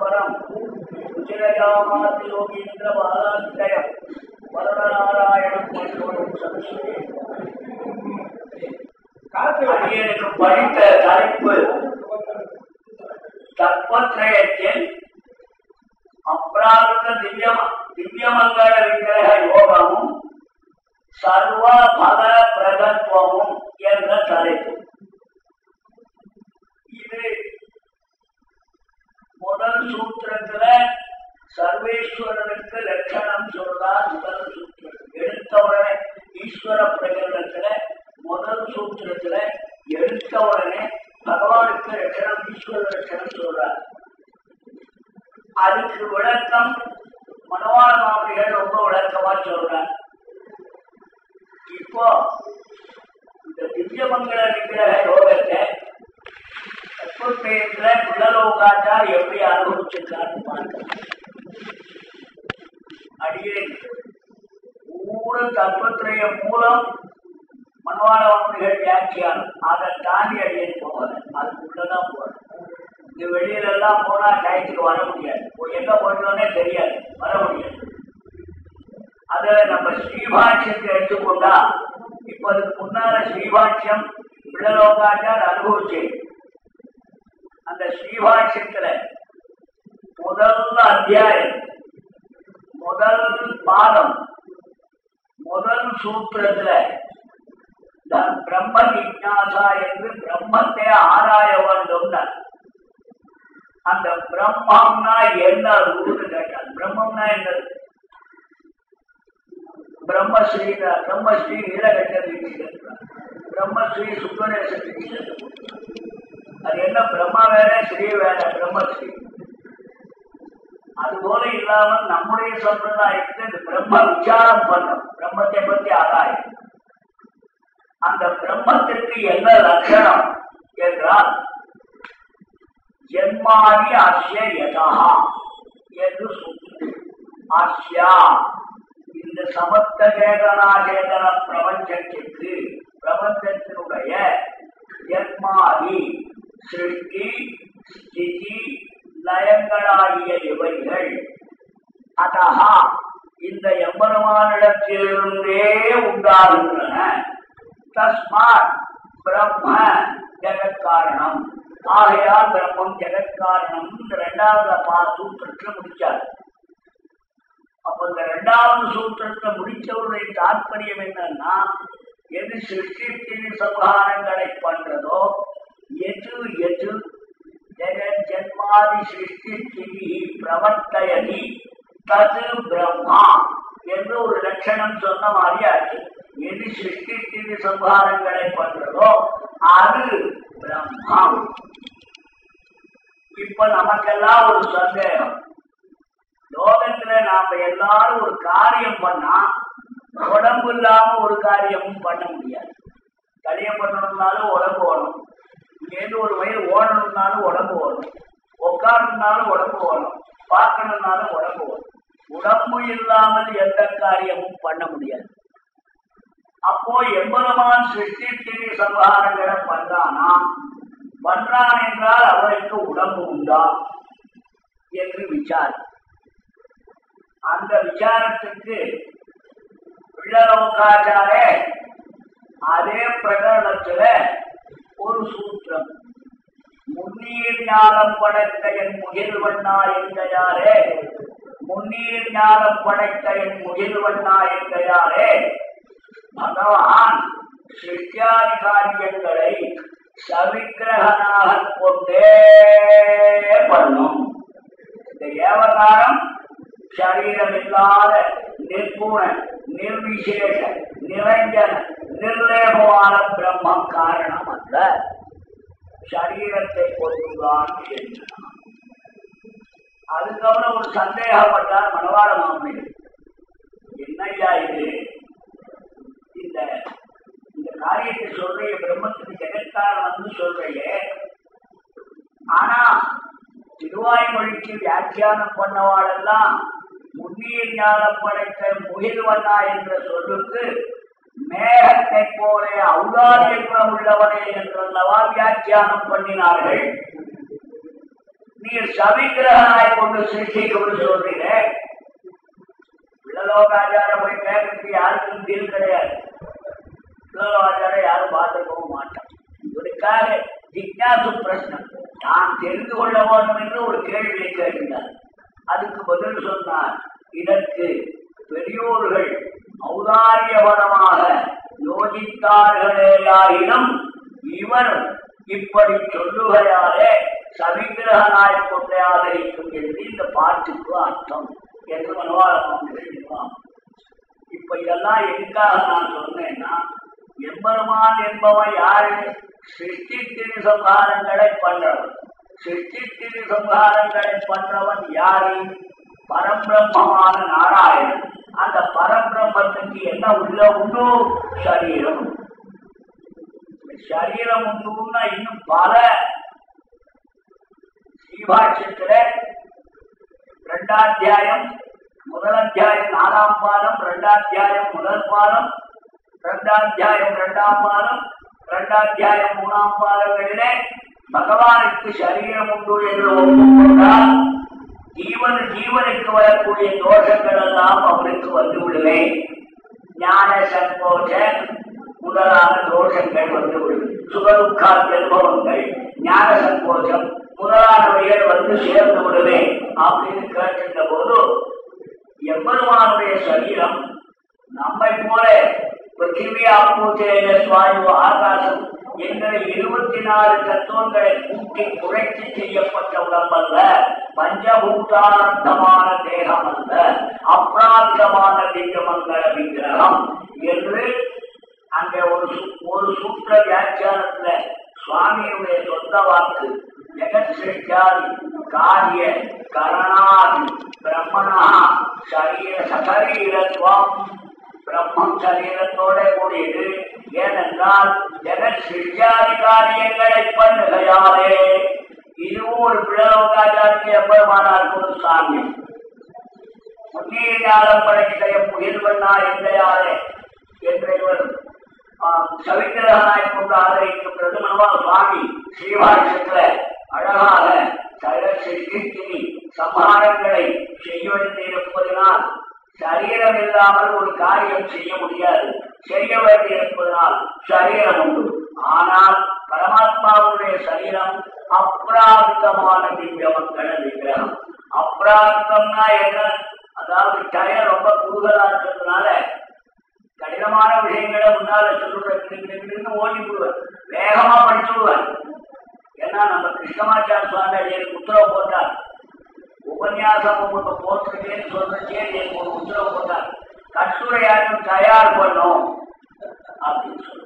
பரம் உச்சிரயாமாதி யோகீந்திர பாலாந்தயம் வரதநாராயணம் மற்றொரு சதுஷ்டே அடியனுக்கு படித்த தலைப்பு தத்வத்ரயத்தில் அப்ராகிருத திவ்யம திவ்யமங்கள விக்கிரக யோகமும் சர்வ பல பிரகத்துவமும் என்ற தலைப்பு. இது முதல் சூத்திரத்துல சர்வேஸ்வரனுக்கு லட்சணம் சொல்றார் முதல் சூத்திரம் எடுத்தவுடனே ஈஸ்வர பிரகடனத்துல முதல் சூத்திரத்துல எடுத்தவுடனே பகவானுக்கு லட்சணம் ஈஸ்வர லட்சணம் சொல்றார். அதுக்கு விளக்கம் மனவாள மாமிகள் ரொம்ப விளக்கமா சொல்றார் இப்போ இந்த திவ்யமங்கல நிகழ யோகத்தை தத்துவத்துல குள்ளலோகாச்சார் எப்படி அனுபவிச்சிருக்காருன்னு பார்க்கலாம். அடியேன் மூணு தத்துவத்திரைய மூலம் மனவாளவன்கள் வியாக்கியானம் அதை தாண்டி அடியேன் போவாங்க அதுக்குள்ளதான் போறேன் இந்த வெளியில எல்லாம் போனா டயத்துக்கு வர முடியாது. எங்க போயிட்டோன்னே தெரியாது. வர முடியாது. அத நம்ம ஸ்ரீபாட்சியத்தை எடுத்துக்கொண்டா இப்ப அதுக்கு முன்னால ஸ்ரீபாட்சியம் பிள்ளலோகாச்சார் அனுபவிச்சு அந்த ஸ்ரீபாட்சியத்துல முதல்ல அத்தியாயம் பாதம். முதல் சூத்திரத்துல பிரம்ம ஜிஜாசா என்று பிரம்மத்தை ஆராய வேண்டும் அந்த பிரம்மம்னா என்ன ரூல்னு கேட்டார் பிரம்மம்னா என்னது? பிரம்மஸ்ரீ பிரம்மஸ்ரீ நீலகண்டத்துக்கு பிரம்மஸ்ரீ சுப்பநேசத்துக்கு அது என்ன பிரம்மா வேற ஸ்ரீ வேற பிரம்மஸ்ரீ. அதுபோல இல்லாமல் நம்முடைய சம்பிரதாயத்தில் இந்த பிரம்ம விசாரம் பண்ணும். பிரம்மத்தை பற்றி ஆராயம். அந்த பிரம்மத்திற்கு என்ன லட்சணம் என்றால் ஜென்மாதி ஆசிய யதா என்று சொல்லு ஆசியா இந்த சமத்த சேதனாசேதன பிரபஞ்சத்திற்கு பிரபஞ்சத்தினுடைய ஜென்மாதி சிருஷ்டி ஸ்திதி லயங்களாகிய இவைகள். அதஹா இந்த எம்பெருமானிடத்திலிருந்தே உண்டாகின்றன. தஸ்மாத் பிரம்ம ஜெகத்காரணம். ஆகையால் பிரம்மம் ஜெகத்காரணம் இந்த இரண்டாவது பா சூத்திரத்துல முடிச்சார் அப்ப இந்த இரண்டாவது சூத்திரத்தை முடிச்சவருடைய தாற்பயம் என்னன்னா எது சிருஷ்டி சம்ஹாரங்களை பண்றதோ எது எது ஜெகத் சிருஷ்டி ஸ்திதி பிரவர்த்தயதி. தது பிரம்மா என்று ஒரு லட்சணம் சொன்ன மாதிரி ஆச்சு எது சிருஷ்டி ஸ்திதி சம்ஹாரங்களை பண்றதோ அது பிரம்மா. இப்ப நமக்கெல்லாம் ஒரு சந்தேகம். லோகத்துல நாம எல்லாரும் ஒரு காரியம் பண்ணா உடம்பு இல்லாம ஒரு காரியமும் பண்ண முடியாது. கல்யம் பண்ணணும்னாலும் உடம்பு ஓடும் இங்கேருந்து ஒரு வயது ஓடணும்னாலும் உடம்பு ஓடும். உட்காரணும்னாலும் உடம்பு ஓடும். பார்க்கணும்னாலும் உடம்பு ஓடும். உடம்பு இல்லாமல் எந்த காரியமும் பண்ண முடியாது. அப்போ எம்பெருமான் சிருஷ்டி திரி சம்ஹாரங்களை பண்றானா? பண்றான் என்றால் அவருக்கு உடம்பு உண்டா என்று விசாரம். அந்த விசாரத்துக்கு பிள்ளலோகாச்சாரே அதே பிரகடனத்துல ஒரு சூத்திரம். முன்னீர் ஞானம் படைத்த என் முயல்வண்ணா என்கையாரே. முன்னீர் ஞானம் படைத்த என் முயல்வண்ணா என்கையாரே. பகவான் சிருஷ்டியாதி காரியங்களை சவிக்கிரகனாக கொண்டே பண்ணும். இந்த ஏவகாரம் சரீரமில்லாத நிற்குண நிர்விசேஷ நிரஞ்சன நிர்லேபமான பிரம்மம் காரணம் அல்ல சரீரத்தை கொண்டுதான் அதுக்கப்புறம் ஒரு சந்தேகப்பட்டார் மணவாள மாமி என்னையா இது? இந்த இந்த காரியத்தை சொல்றைய பிரம்மத்துக்கு ஜெகத்காரணம்னு சொல்றையே ஆனா திருவாய்மொழிக்கு வியாக்கியானம் பண்ணவாளெல்லாம் முன்னீர் ஞானம் படைத்த முகில்வண்ணா என்ற சொல்லுக்கு மேகத்தை போல ஔதாரியக்குணம் உள்ளவனே என்றல்லவா வியாக்கியானம் பண்ணினார்கள். நீர் சவிக்கிரகனாய் கொண்டு சிருஷ்டிக்கணும்னு சொல்றீங்க. பிள்ளலோகாச்சாரம் போய் கேட்கறதுக்கு யாருக்கும் தீல் கிடையாது. பிள்ளலோகாச்சாரம் யாரும் பார்த்துக்கவும் மாட்டான் இவருக்காக ஜிக்னாசு பிரச்சனம் நான் தெரிந்து கொள்ள வேண்டும் என்று ஒரு கேள்வியை கேட்கிறார். அதுக்கு பதில் சொன்னார். இதற்கு பெரியோர்கள் ஔதாரியபரமாக யோசித்தார்களேயாயினும் இவர் இப்படி சொல்லுகையாலே சவிகிரகனாய் கொண்டே ஆதரிக்கும் என்று இந்த பாட்டுக்கு அர்த்தம் என்று மனவாளம் எழுதினான் இப்ப இதெல்லாம் எதுக்காக நான் சொன்னேன்னா எம்பெருமான் என்பவன் யாரு சிருஷ்டித்திரு சம்ஹாரங்களை பண்றவன். சிருஷ்டித்திரு சம்ஹாரங்களை பண்றவன் யாரு? பரபிரம்மமான நாராயணன். அந்த பரபிரம்மத்துக்கு என்ன உள்ள உண்டு? சரீரம். சரீரம் உண்டுன்னா இன்னும் பல ஸ்ரீபாட்சத்துல ரெண்டாத்தியாயம் முதல் அத்தியாயம் நாலாம் பாதம் ரெண்டாத்தியாயம் முதல் பாதம் ரெண்டாத்தியாயம் ரெண்டாம் பாதம் ரெண்டாத்தியாயம் மூணாம் பாதங்களிலே பகவானுக்கு சரீரம் உண்டு என்று ஒப்புக்கொண்டால் ஜீவன் ஜீவனுக்கு வரக்கூடிய தோஷங்கள் எல்லாம் அவனுக்கு வந்து விடுவேன் ஞான சங்கோஷ முதலான தோஷங்கள் வந்து விடும் சுகதுக்கால் அனுபவங்கள் ஞான சங்கோஷம் முதலானவைகள் வந்து சேர்ந்து விடுவேன் அப்படின்னு கேட்டிருந்த போது எம்பெருமானுடைய சரீரம் நம்மை போல பிருத்திவி ஆகாசம் என்கிற இருபத்தி நாலு தத்துவங்களை கூட்டி குறைத்து செய்யப்பட்ட உடம்பல்ல பஞ்சபூதானந்தமான தேகம் அல்ல அப்ராந்தமான திவ்யமங்கல விக்கிரகம் என்று அங்கே ஒரு சு- ஒரு சூத்திர வியாக்கியானத்துல சுவாமியுடைய சொந்த வாக்கு ஜெகத் காரிய கரணாதி பிரம்மணா சரீர சகரீரத்வம் பிரம்மம் சரீரத்தோட கூடியது. ஏனென்றால் ஜெகத் சிருஷ்டாதி காரியங்களை பண்ணுகையாலே இதுவும் ஒரு பிழலோகாச்சாரிக்கு எப்பெருமானாருக்கு ஒரு சாமியம் முன்னீர் ஞானம் படைத்த புகில்வண்ணா இல்லையாரே என்ற இவர் சவிக்கிரகனாய் கொண்டு ஆதரிக்கும் பிரதமனவா சுவாமி ஸ்ரீவாட்சத்துல அழகாக சக சிருஷ்டி சம்ஹாரங்களை செய்ய வேண்டியிருப்பதனால் சரீரம் இல்லாமல் ஒரு காரியம் செய்ய முடியாது. செய்ய வேண்டியிருப்பதனால் சரீரம் உண்டு. ஆனால் பரமாத்மாவுடைய சரீரம் அப்ராந்தமான திவ்யமங்கள விக்கிரகம் அப்ராந்தம்னா என்ன? அதாவது டயர் ரொம்ப கூடுதலா இருக்கிறதுனால கடினமான விஷயங்களை முன்னால சொல்லுவேன் ஓடி விடுவேன் வேகமா படிச்சு விடுவேன். ஏன்னா நம்ம கிருஷ்ணமாச்சார சுவாமி எனக்கு உத்தரவு போட்டார். உபன்யாசம் உங்களுக்கு போட்டுருக்கேன்னு சொல்றதே எனக்கு ஒரு உத்தரவு போட்டார். கட்டுரையாரும் தயார் பண்ணும் அப்படின்னு சொன்னார்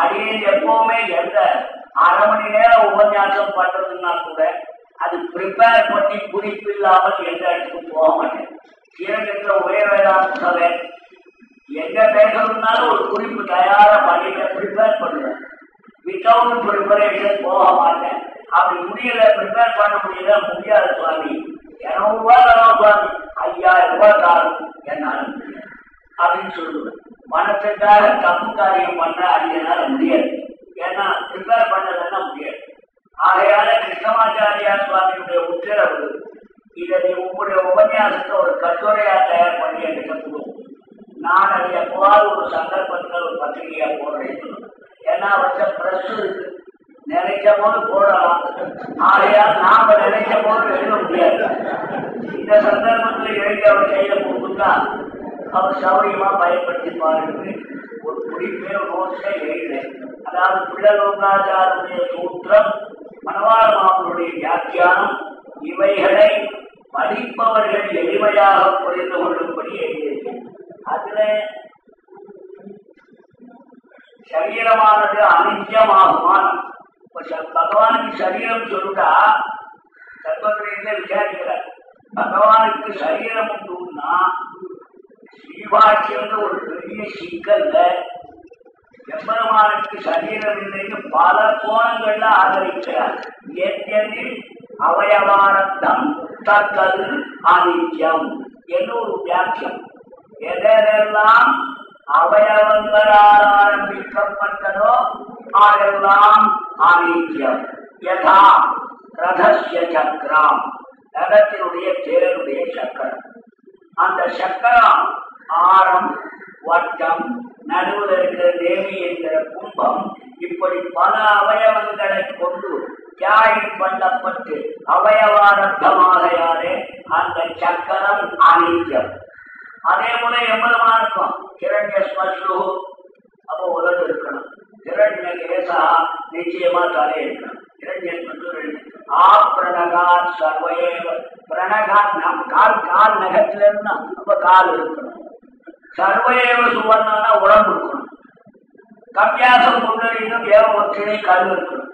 அடியே எப்பவுமே எந்த அரை மணி நேரம் உபன்யாசம் பண்றதுன்னா கூட அது ப்ரிப்பேர் பண்ணி குறிப்பு இல்லாமல் எந்த இடத்துக்கு போக மாட்டேன். ஸ்ரீரங்கத்துல ஒரே வேதாந்த சபை எங்க பேசணும்னாலும் ஒரு குறிப்பு தயாரா பண்ணிட்டு ப்ரிப்பேர் பண்ணுவேன். வித்தவுட் ப்ரிப்பரேஷன் போக மாட்டேன். அப்படி முடியல ப்ரிப்பேர் பண்ண முடியல முடியாது சுவாமி. இரநூறு ரூபாய் தரோம் சுவாமி. ஐயாயிரம் ரூபாய் தரும் என்னால அப்படின்னு சொல்லுவேன் பணத்துக்காக தப்பு காரியம் பண்ண அடியனால முடியாது. ஏன்னா ப்ரிப்பேர் பண்ணதுன்னா முடியாது. ஆகையால கிருஷ்ணமாச்சாரியா சுவாமியுடைய உத்தரவு இதை நீ உங்களுடைய உபன்யாசத்தை ஒரு கட்டுரையா தயார் பண்ணி என்கிட்ட கொடுக்கும் நான் அதை எப்போவாது ஒரு சந்தர்ப்பத்தில் ஒரு பத்திரிகையா போடுறேன் ஏன்னா அவர்கிட்ட பிரஸ் இருக்கு. நினைச்ச போது போடலாம். ஆகையால் நாம நினைச்ச போது எழுத முடியாது. இந்த சந்தர்ப்பத்தில் எழுதி அவர் கையில கொடுத்துட்டா அவர் சௌரியமா பயன்படுத்தி பாருங்க ஒரு குறிப்பே நோட்ஸை எழுதினேன். அதாவது பிள்ளலோகாச்சாருடைய சூத்திரம் மணவாள மாமனுடைய வியாக்கியானம் இவைகளை படிப்பவர்கள் எளிமையாக புரிந்து கொள்ளும்படி எழுதியிருக்கேன். அதுல சரீரமானது அனித்தியமாகுமான் இப்ப பகவானுக்கு சரீரம் சொல்லுடா தர்மத்திலே விசாரிக்கிறார். பகவானுக்கு சரீரம் உண்டுன்னா ஸ்ரீபாட்சியம்னு ஒரு பெரிய சிக்கல்ல எம்பெருமானுக்கு சரீரம் இல்லைன்னு பல கோணங்கள்ல ஆதரிக்கிறார். ஏற்கனவே அவயவாரத்தம் தற்கது அனித்யம் என்று ஒரு வியாக்கியம். எதெல்லாம் அவயவங்களால் ஆரம்பிக்கப்பட்டதோ அதெல்லாம் அனித்யம் யதா ரகசிய சக்கரம் ரதத்தினுடைய தேருடைய சக்கரம்। அந்த சக்கரம் ஆரம் வட்டம் நடுவில் இருக்கிற தேவி என்கிற கும்பம் இப்படி பல அவயவங்களை கொண்டு தியாயம் பண்ணப்பட்டு அவயவாரத்தமாகையாலே அந்த சக்கரம் அனித்யம் அதே போல எம்பெருமானுக்கும் கிரண்ய ஸ்மஸ்ரு அப்போ உலகம் இருக்கணும். கிரண்ய கேசா நிச்சயமா தலை இருக்கணும். கிரண்ய ஸ்மஸ்ரு ஆ பிரணகாத் சர்வயேவ. பிரணகாத் நம் கால் கால் நகத்துல இருந்தா அப்ப கால் இருக்கணும். சர்வயேவ சுவர்ணம்னா உடம்பு இருக்கணும். கவ்யாசம் புண்டரீகம் ஏவ ஒற்றினை கல் இருக்கணும்.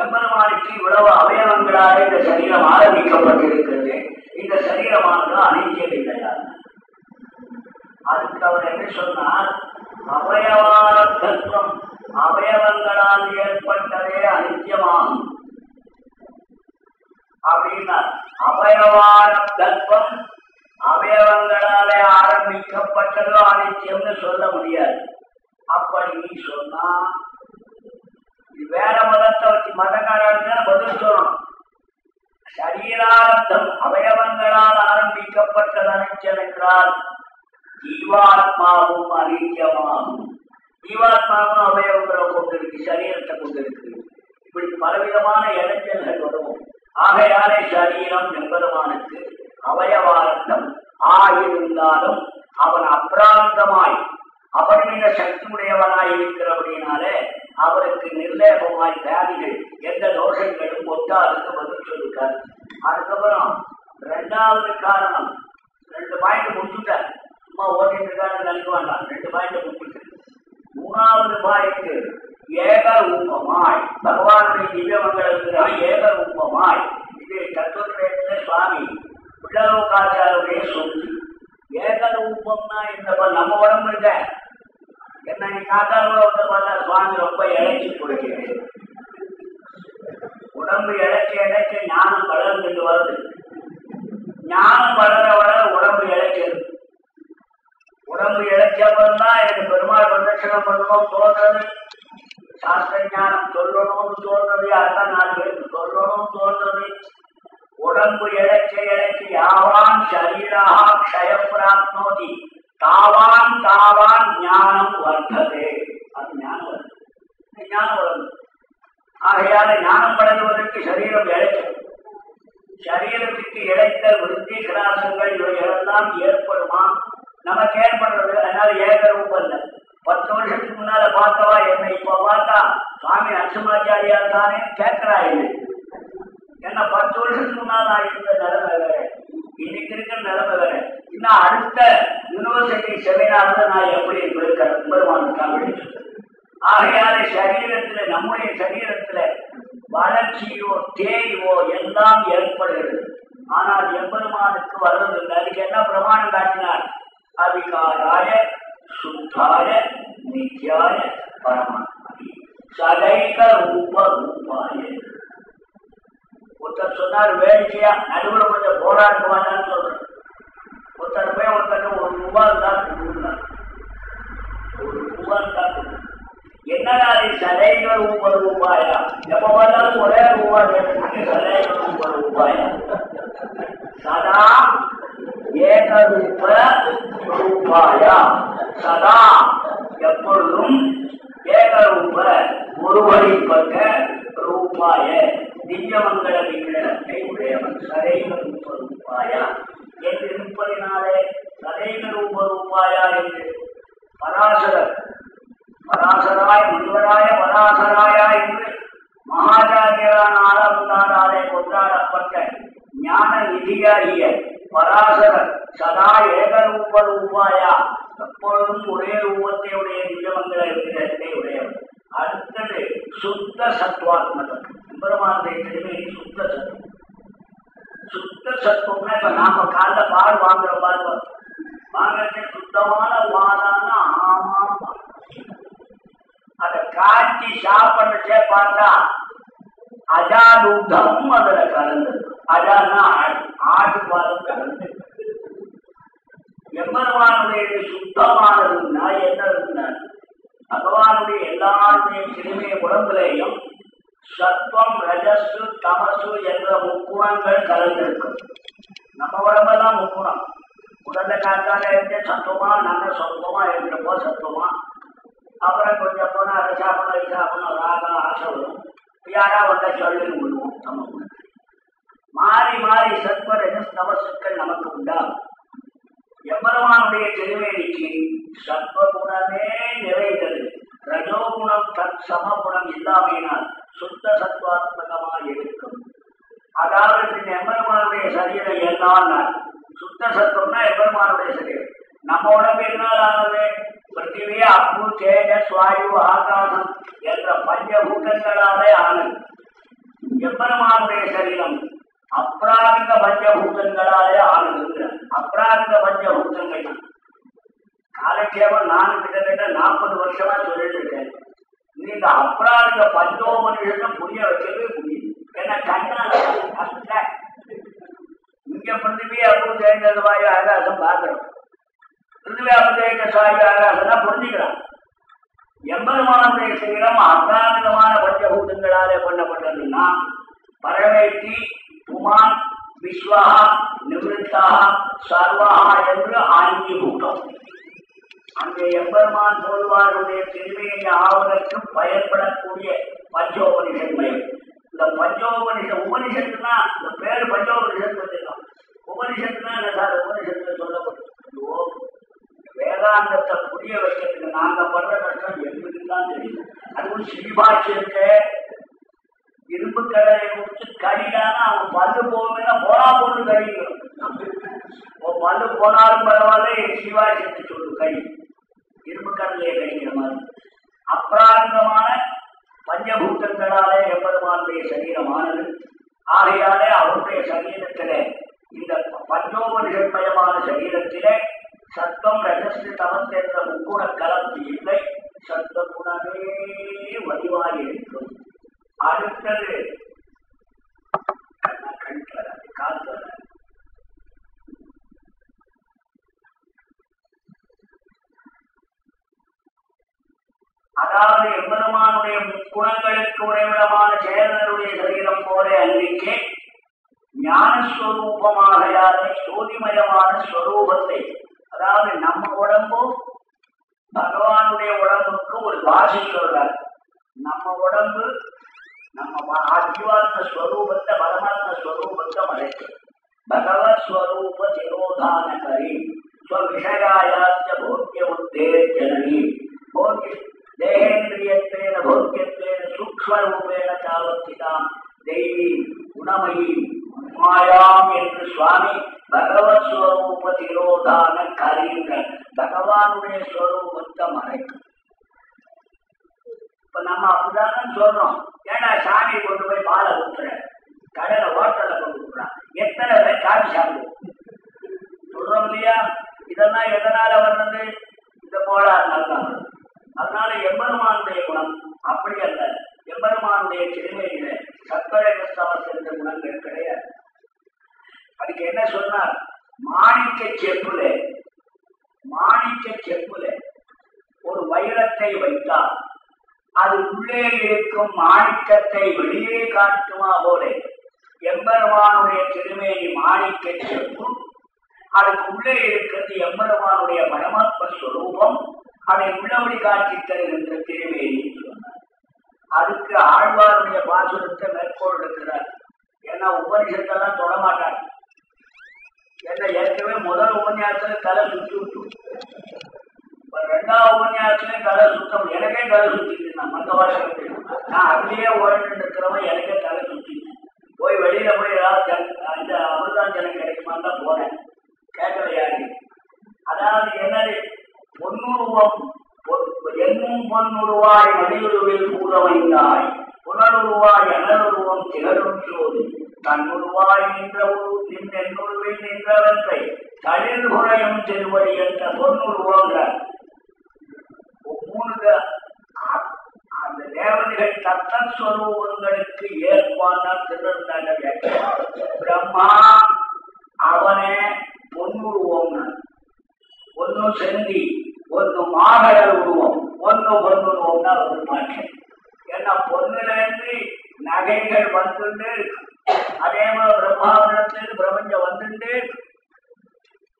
எம்பெருமானுக்கு இவ்வளவு அவயவங்களாக இந்த சரீரம் ஆரம்பிக்கப்பட்டிருக்கிறது. இந்த சரீரமானது அனைத்தியம் இல்லையா அதுக்கு அவர் என்ன சொன்னார் அவயவான தத்துவம் அவயவங்களால் ஏற்பட்டதே அனித்தியமாகும். அப்படின்னா அவயவான தத்துவம் அவயவங்களாலே ஆரம்பிக்கப்பட்டதோ அனித்தியம்னு சொல்ல முடியாது. அப்படி நீ சொன்னா இது வேற மதத்தை வச்சு மதக்காரர்கள் பதில் சொல்லணும். சரீரார்த்தம் அவயவங்களால் ஆரம்பிக்கப்பட்டது அனிச்சம் என்றால் ஜீவாத்மாவும் அனித்தியமாகும் ஜீவாத்மாவும் அவயவங்களை கொண்டிருக்கு சரீரத்தை கொண்டிருக்கு. இப்படி பலவிதமான இளைஞர்கள் வரும் ஆகையாலே சரீரம் எம்பெருமானுக்கு அவயவாரத்தம். ஆயிருந்தாலும் அவன் அப்பிராந்தமாய் அபரிமித சக்தி உடையவனாய் இருக்கிறபடினாலே அவருக்கு நிர்லேபமாய் வியாதிகள் எந்த தோஷங்களும் ஒட்டாருக்கு பதில் சொல்லிருக்காரு. அதுக்கப்புறம் ரெண்டாவது காரணம் ரெண்டு பாயிண்ட் முடிச்சுட்டார் சும்மா ஓட்டிட்டு இருக்காரு நினைக்க வேண்டாம். ரெண்டு பாயிண்ட் முடிச்சுட்டு மூணாவது பாயிண்ட் ஏக உப்பமாய் பகவானுடைய திவ்யமங்கள ஏக ரூபமாய் இது தத்துவத்திலே சுவாமி பிள்ளலோகாச்சாருடைய சொத்து. ஏக உப்பம்னா இந்த நம்ம உடம்பு இருக்க என்ன நீ காத்தால ஒருத்தர் பார்த்தா சுவாமி ரொம்ப இழைச்சி போயிட்டு உடம்பு இழைச்சி இழைச்சி ஞானம் வளர்ந்துட்டு வருது. ஞானம் வளர வளர உடம்பு இழைக்கிறது உடம்பு இழைச்சப்பறம் எனக்கு பெருமாள் பிரதட்சணம் பண்ணணும் தோன்றது. சாஸ்திர ஞானம் சொல்லணும்னு தோன்றது அதான் நாலு பேருக்கு சொல்லணும்னு தோன்றது. உடம்பு இழைச்ச இழைச்சி யாவான் சரீராக க்ஷயம் பிராப்னோதி. தாவான் தாவான் ஞானம் வர்த்ததே அது ஞானம் வருது ஞானம் வருது ஆகையால ஞானம் படைவதற்கு சரீரம் இழைக்கும். சரீரத்துக்கு இழைத்த விருத்தி கிராசங்கள் இவைகளெல்லாம் ஏற்படுமா? நமக்கு பண்றது அதனால ஏக ரூபம் இல்லை பத்து வருஷத்துக்கு முன்னால பார்த்தவா என்ன இப்ப பார்த்தா சுவாமி அச்சுமாச்சாரியா தானே? கேட்கிறா என்ன பத்து வருஷத்துக்கு முன்னால் நான் இருந்த நிலைமை வேற. இன்னைக்கு இருக்கிற நிலைமை வேற. இன்னும் அடுத்த யூனிவர்சிட்டி செமினார்ல நான் எப்படி இருக்கிறேன்? பெருமானுக்காக ஆகையால சரீரத்துல நம்முடைய சரீரத்துல வளர்ச்சியோ பராசரர். சதா ஏகரூப ரூபாயா எப்பொழுதும் ஒரே ரூபத்தை உடைய நிஜமங்கள விக்கிரகத்தை உடையவர். அடுத்தது சுத்த சத்வாத்மகம் பெருமானுடைய திருமணி சுத்த சத்துவம். சுத்த சத்துவம்னா இப்ப நாம கால பால் வாங்குற பால் வாங்குறது சுத்தமான பாலான ஆமா. அதை சமைச்சு சாப்பிடுறச்சே பார்த்தா அஜாதூதம் அதுல கலந்தது அஜானா ஆடு ஆடு பாலும் கலந்து. எம்பெருமானுடைய சுத்தமானதுன்னா என்ன இருக்குன்னா பகவானுடைய எல்லாருடைய சிறுமிய உடம்புலையும் சத்வம் ரஜசு தமசு என்ற முக்குணங்கள் கலந்திருக்கும். நம்ம உடம்பெல்லாம் முக்குணம். உடல்ல காத்தால இருந்து சத்துவமா நல்ல சொந்தமா இருக்கிறப்போ சத்துவமா. அப்புறம் கொஞ்சம் போனா அதை சாப்பிடணும் இது சாப்பிடணும் ராகம் ஆசை வரும். யாரா வந்தா சொல்லி விடுவோம் நம்ம மாறி மாறி சத்வ ரஜஸ் தமசுக்கள் நமக்கு உண்டாகும் எம்பெருமானுடைய திருவேணிக்கு சத்வகுணமே நிறைந்தது. ரஜோகுணம் தத் சமகுணம் இல்லாமையினால் சுத்த சத்வாத்மகமாக இருக்கும். அதாவது பின் எம்பெருமானுடைய சரீரம் எல்லாம் சுத்த சத்துவம்னா எம்பெருமானுடைய சரீரம். நம்ம உடம்பு எதனால் ஆனது பிருத்திவி அப்பு தேஜஸ் வாயு ஆகாசம் என்ற பஞ்சபூதங்களாலே ஆனது. எம்பெருமானுடைய சரீரம் அப்ராகித பஞ்சபூதங்களாலே ஆனது அப்ராதிக பஞ்சபூதங்கள் தான். காலக்ஷேபம் நான் கிட்டத்தட்ட நாற்பது வருஷமா சொல்லிட்டு இருக்கேன். நீங்க அப்ராதிக பஞ்சோபனிஷத்தை புரிய வைக்கவே முடியும் ஏன்னா கண்ணால கஷ்ட இங்க பிருத்திவி அப்பு தேஜஸ் வாயு ஆகாசம் பார்க்கிறோம். பிருத்திவி அப்பு புரிஞ்சுக்கிறான். எம்பெருமானுடைய சரீரம் அப்ராகிதமான பஞ்சபூதங்களாலே பண்ணப்பட்டதுன்னா பரவேட்டி புமான் விஸ்வா நிவத்தா சர்வா என்று ஆஞ்சி கூட்டம் அந்த எம்பெருமான் சொல்வாருடைய திருமையை ஆவதற்கு பயன்படக்கூடிய பஞ்சோபனிஷத் இந்த பஞ்சோபனிஷ உபனிஷத்துனா இந்த பேர் பஞ்சோபனிஷத் வச்சிருக்கோம் உபனிஷத்துனா என்ன சார்? உபனிஷத்துல சொல்லப்பட்டு வேதாந்தத்தை புரிய வைக்கிறதுக்கு நாங்க படுற கஷ்டம் எங்களுக்கு தான் தெரியும் அதுவும் ஸ்ரீபாட்சியத்தை இரும்பு கடலை குடிச்சு கடிதானா அவன் பல்லு போகுதுன்னா போனா போட்டு கடிக்கணும். பல்லு போனாலும் பரவாயில்ல சிவாஜி சொல்லு கை. இரும்பு கடலையை கடிக்கிற மாதிரி. அப்ராங்கமான பஞ்சபூதங்களாலே எம்பெருமானுடைய சரீரமானது. ஆகையாலே அவருடைய சரீரத்திலே இந்த பஞ்சோபனிஷத்மயமான சரீரத்திலே சத்தம் ரஜஸ்து தமஸ் என்ற முக்குண கலப்பு இல்லை. சத்த குணமே வடிவாக இருக்கும். அடுத்தது கண் வராது காத்து வராது அதாவது எம்பெருமானுடைய குணங்களுக்கு உறைவிடமான சேரனுடைய சரீரம் போல அன்றைக்கே ஞானஸ்வரூபமாகையான சோதிமயமான ஸ்வரூபத்தை அதாவது நம்ம உடம்பு பகவானுடைய உடம்புக்கு ஒரு சொல்றார் நம்ம உடம்பு நம்ம ஆத்மாத்ம ஸ்வரூபத்தை பரமாத்ம ஸ்வரூபத்தை மறைக்கும் பகவத் ஸ்வரூப திரோதான கரி ஸ்வவிஷயாயாச்ச போக்கிய உத்தேஜனி போக்கிய தேகேந்திரியத்தேன போக்கியத்தேன சூக்மரூபேண சாவர்த்திதாம் தெய்வீ குணமயி மாயாம் என்று சுவாமி பகவத் ஸ்வரூப திரோதான கரீங்கள் பகவானுடைய ஸ்வரூபத்தை மறைக்கும் இப்ப நம்ம அப்படிதானே சொல்றோம் ஏன்னா சாமி கொண்டு போய் பாலை ஊத்துற கடையில ஹோட்டல்ல கொண்டு விட்டுறான் எத்தனை பேர் காபி சாப்பிடுவோம் சொல்றோம் இல்லையா இதெல்லாம் எதனால வர்றது இந்த கோளாறுனால தான் வருது அதனால எம்பெருமானுடைய குணம் அப்படி அல்ல எம்பெருமானுடைய சிறுமையில சக்கரை கிறிஸ்தவஸ் என்ற குணங்கள் கிடையாது அதுக்கு என்ன சொன்னார் மாணிக்க செப்புல மாணிக்க செப்புல ஒரு வைரத்தை வைத்தால் அது உள்ளே இருக்கும் மாணிக்கத்தை வெளியே காட்டுமா போல எம்பெருமானுடைய திருமேனி மாணிக்க செப்பு அதுக்கு உள்ளே இருக்கிறது எம்பெருமானுடைய பரமாத்ம ஸ்வரூபம் அதை உள்ளபடி காட்சி தருகின்ற திருமேனி சொன்னார் அதுக்கு ஆழ்வாருடைய பாசுரத்தை மேற்கோள் இருக்கிறார் ஏன்னா உபனிஷத்தெல்லாம் தொட மாட்டாங்க ஏன்னா ஏற்கனவே முதல் உபன்யாசத்துல தலை சுற்றி விட்டு இப்ப ரெண்டாவது உபன்யாசத்துல தலை சுத்தம் எனக்கே தலை சுத்திட்டு நான் மற்ற வருஷம் நான் அதுலயே இருக்கிறவன் எனக்கே தலை சுத்தி போய் வெளியில போய் ஏதாவது ஜன- இந்த அமிர்தாஞ்சலம் கிடைக்குமா தான் போனேன் கேட்கல யாரு அதாவது என்னது? பொன்னுருவம் பொ- என்னும் பொன்னுருவாய் மடியுருவில் கூற வைந்தாய் புனருருவாய் அனருருவம் திகழும் சோதி தன்னுருவாய் நின்ற உரு நின்றென்னுருவில் நின்றவற்றை தளிர் குறையும் திருவடி என்ற பொன்னுருவங்க மூணு தேவதைகள் அ- அந்த தத்தஸ்வரூபங்களுக்கு ஏற்பான திருந்தாங்க பிரம்மா அவனே பொன்னுருவம் ஒன்னு செந்தி ஒன்னு மாகழ உருவம் ஒன்னு பொன்னுருவம்னா ஒரு மாற்றேன் ஏன்னா பொண்ணுல இருந்து நகைகள் வந்துட்டு அதே மாதிரி பிரம்மாவிடத்திலிருந்து பிரபஞ்சம் வந்துட்டு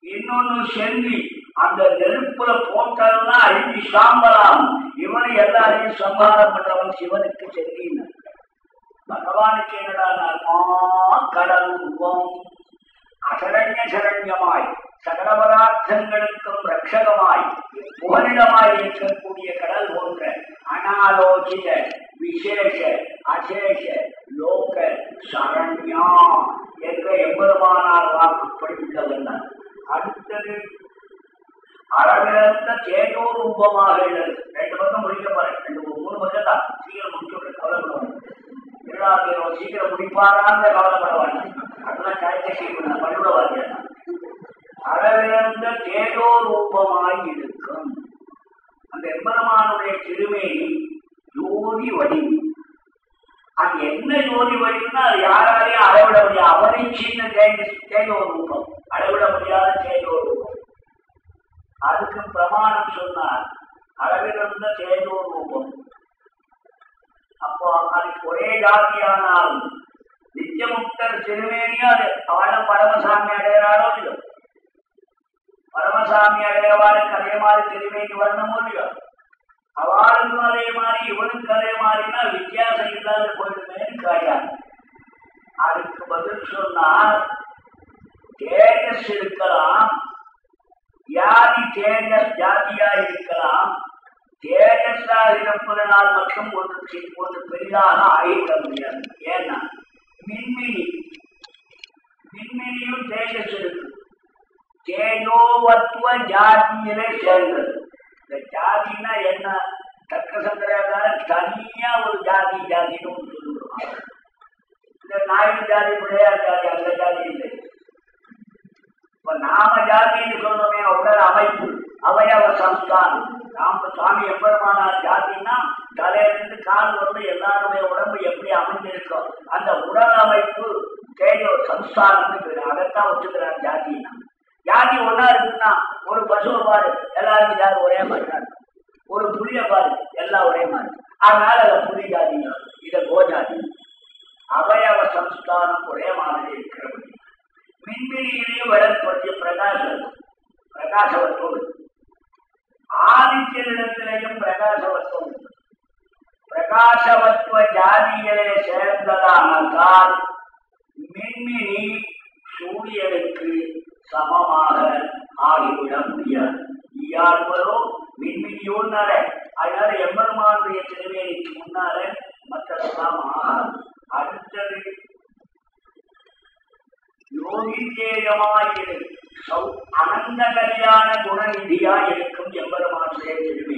இன்னொன்னு செந்தி அந்த நெருப்புல போட்டதெல்லாம் அழிஞ்சு சாம்பலாம். இவனை எல்லாரையும் சம்ஹாரம் பண்றவன் சிவனுக்கு செந்தின்னு பகவானுக்கு என்னடா கடல் உருவம் அசரண்ய சரண்யமாய் சகல பதார்த்தங்களுக்கும் ரட்சகமாய் புகலிடமாய் இருக்கக்கூடிய கடல் போன்ற அனாலோசித விசேஷ அசேஷ லோக சரண்யா என்ற எம்பெருமானார் வாக்குப்படி உள்ளவன் அடுத்தது அளவிழந்த தேஜோ ரூபமாக உள்ளது ரெண்டு பக்கம் முடிக்க பாருங்க ரெண்டு மூணு பக்கம் தான் சீக்கிரம் முடிக்க கவலைப்படுவாங்க இரண்டாவது சீக்கிரம் முடிப்பாரான்னு கவலைப்பட அதெல்லாம் கரெக்டாக செய்யணும் பள்ளியோட வாத்தியம் அளவிழந்த தேஜோ ரூபமாய் இருக்கும். அந்த எம்பெருமானுடைய திருமேனி ஜோதி வடி. அது என்ன ஜோதி வடிவுன்னா அது யாராலையும் அளவிட முடியாது. அவரின் சின்ன தேஜ தேஜோ ரூபம் அளவிட முடியாத தேஜோ ரூபம் அதுக்கு பிரமாணம் சொன்னார் அளவிலிருந்த தேஜோ ரூபம் அப்போ அதுக்கு ஒரே ஜாதியானால் நித்தியமுக்தர் சிறுமேனியோ அது. அவன பரமசாமி அடையிறாரோ இல்லையோ? பரமசாமி அடையவாளுக்கு அதே மாதிரி திருமேனி வரணுமோ இல்லையோ? அவளுக்கும் அதே மாதிரி இவனுக்கு அதே மாதிரினா வித்தியாசம் இல்லாத போயிடுமேன்னு காரியம். அதுக்கு பதில் சொன்னால் தேஜஸ் இருக்கலாம் வியாதி தேஜஸ் ஜாதியா இருக்கலாம். தேஜஸா இருப்பதனால் மட்டும் ஒன்று ஒன்று பெரிதாக ஆயிட முடியாது. ஏன்னா மின்மினி மின்மினியும் தேஜஸ் இருக்கு. தேஜோவத்துவ ஜாதியிலே சேர்ந்தது. இந்த ஜாதினா என்ன? தக்க சந்திரகாரன் தனியா ஒரு ஜாதி ஜாதின்னு ஒன்று சொல்லுவாங்க. இந்த நாயு ஜாதி பிள்ளையார் ஜாதி அந்த ஜாதி இல்லை. இப்ப நாம ஜாதின்னு சொல்றோமே உடல் அமைப்பு. அவயவ சம்ஸ்காரம் நாம சுவாமி எப்பெருமானார் ஜாதின்னா தலையிலிருந்து கால் வந்து எல்லாருடைய உடம்பு எப்படி அமைஞ்சிருக்கோம் அந்த உடல் அமைப்பு தேஜோ சம்ஸ்காரம்னு அதைத்தான் வச்சுக்கிறார் ஜாதின்னா. ஜாதி ஒன்னா இருக்குன்னா ஒரு பசுவை பாரு எல்லாருக்கும் ஜாதி ஒரே மாதிரி தான் ஒரு புளிய பாரு எல்லாம் ஒரே மாதிரி அதனால அதை புலி ஜாதி இதை கோஜாதி அவயவ சம்ஸ்காரம் ஒரே மாதிரி இருக்கிறபடி மின்மினியிலேயும் வரக்கூடிய பிரகாசம். இருக்கும் பிரகாசவத்தோடு. ஆதித்யனிடத்திலேயும் பிரகாசவத்துவம் பிரகாசவத்துவ ஜாதியிலே சேர்ந்ததானால் மின்மினி சூரியனுக்கு சமமாக ஆகிவிட முடியாது ஈயாடுவதோ மின்மினியோன்னால அதனால எம்பெருமானுடைய திருவேணிக்கு முன்னால மற்றதெல்லாம் ஆகாது அடுத்தது யோகித்தேயமாயிரு சௌ அனந்த கல்யாண குணநிதியாய் இருக்கும் எம்பெருமானுடைய திருவே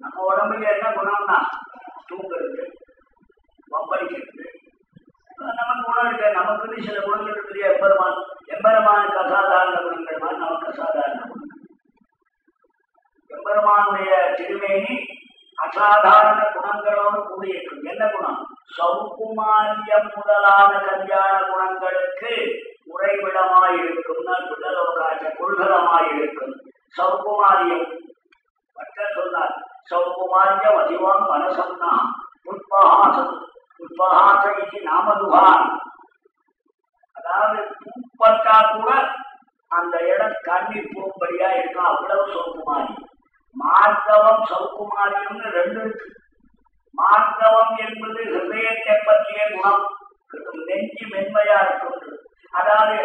நம்ம உடம்புல என்ன குணம்னா தூங்குறது வம்படிக்கிறது நமக்கு குணம் இருக்கு நமக்கு சில குணங்கள் இருக்குது எம்பெருமான் எம்பெருமானுக்கு அசாதாரண குணங்கள் மாதிரி நமக்கு அசாதாரண குணங்கள் எம்பெருமானுடைய திருமேனி அசாதாரண குணங்களோடு கூடியிருக்கும் என்ன குணம் சௌகுமாரியம் முதலான கல்யாண குணங்களுக்கு உறைவிடமாயிருக்கும் விடலோகாச்ச குல்கலமாயிருக்கும் சௌகுமாரியம் மற்ற சொன்னார் சௌகுமாரியம் அதிவாம் மனசம்னா புஷ்பஹாசம் புஷ்பஹாச இது நாமதுகான் அதாவது பூப்பட்டா கூட அந்த இடம் கண்ணி போகும்படியா இருக்கும் அவ்வளவு சௌகுமாரி மார்த்தவம் சௌகுமாரியம்னு ரெண்டு இருக்கு. மார்த்தவம் என்பது ஹிருதயத்தை பற்றிய குணம். நெஞ்சு மென்மையா இருக்கும் அதாவது